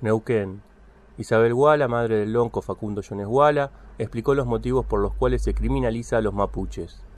Neuquén. Isabel Guala, madre del lonco Facundo Jones Guala, explicó los motivos por los cuales se criminaliza a los mapuches.